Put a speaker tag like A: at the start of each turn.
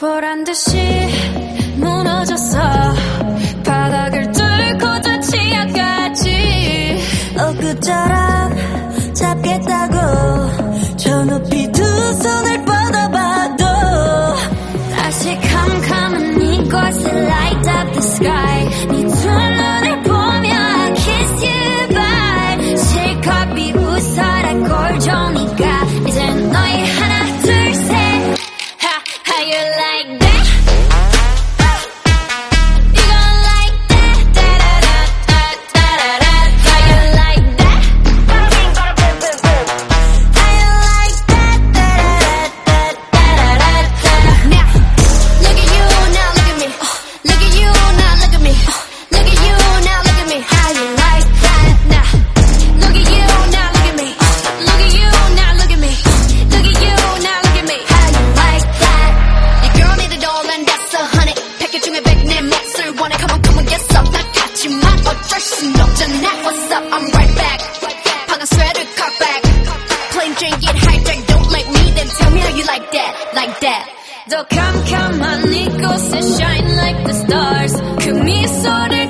A: 보란 듯이 무너졌어. 바닥을 뚫고 저 지하까지. 엊그처럼 잡겠다고 저 높이 두 손을 뻗어봐도 다시 캄캄한 이곳을 light up the sky. 네 둘러
B: like that, like that.
A: 더 캄캄한 이곳에 shine like the stars 그 미소를